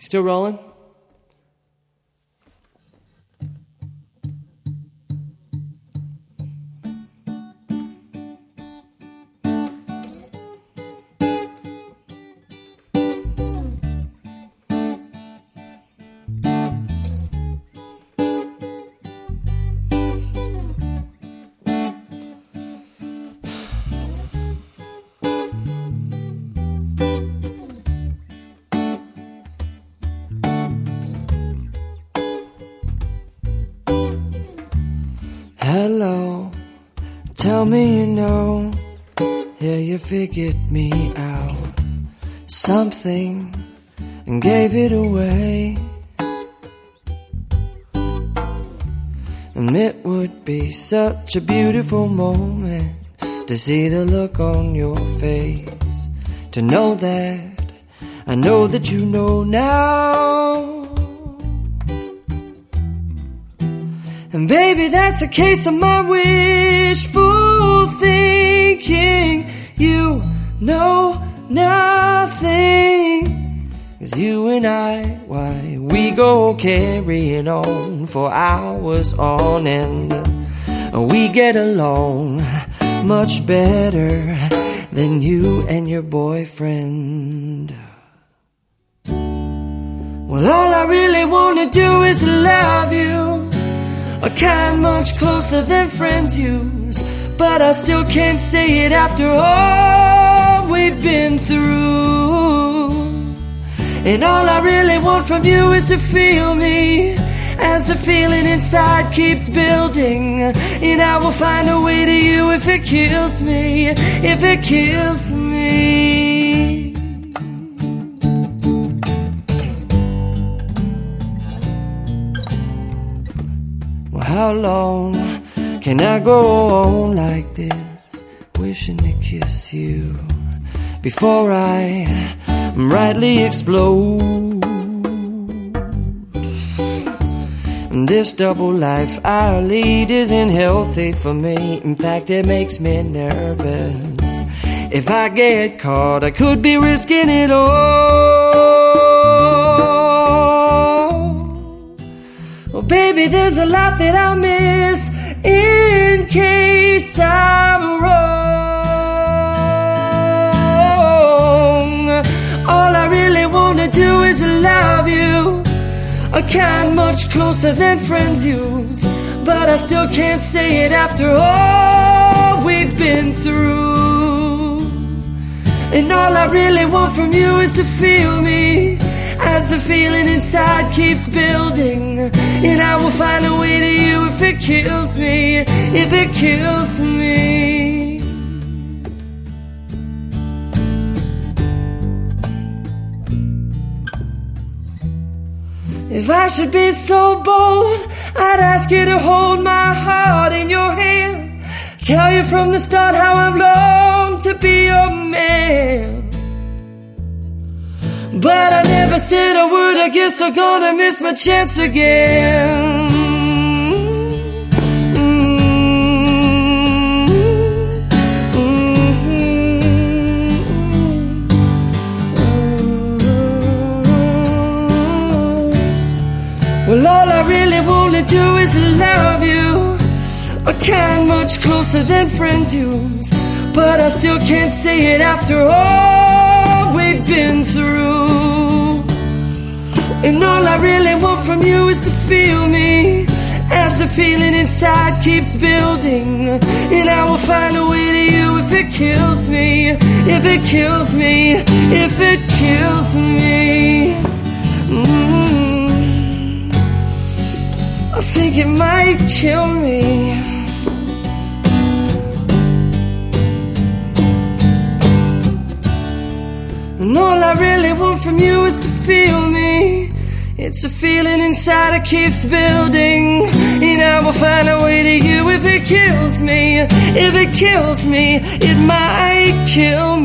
Still rolling? Hello, tell me you know. Yeah, you figured me out. Something and gave it away. And it would be such a beautiful moment to see the look on your face. To know that I know that you know now. And baby, that's a case of my wishful thinking. You know nothing. Cause you and I, why, we go carrying on for hours on end. We get along much better than you and your boyfriend. Well, all I really wanna do is love you. A kind much closer than friends use. But I still can't say it after all we've been through. And all I really want from you is to feel me. As the feeling inside keeps building, and I will find a way to you if it kills me, if it kills me. How long can I go on like this, wishing to kiss you before I rightly explode? This double life I lead isn't healthy for me. In fact, it makes me nervous. If I get caught, I could be risking it all. Baby, there's a lot that I'll miss in case I'm wrong. All I really wanna do is love you. A kind much closer than friends use. But I still can't say it after all we've been through. And all I really want from you is to feel me as the feeling inside keeps building. And I will find a way to you if it kills me, if it kills me. If I should be so bold, I'd ask you to hold my heart in your hand. Tell you from the start how I've I guess I'm gonna miss my chance again. Well, all I really wanna do is love you. A kind much closer than friends use. But I still can't say it after all we've been through. And all I really want from you is to feel me. As the feeling inside keeps building. And I will find a way to you if it kills me. If it kills me. If it kills me. Mm. I think it might kill me. And all I really want from you is to feel me. It's a feeling inside that keeps building. And I will find a way to you if it kills me. If it kills me, it might kill me.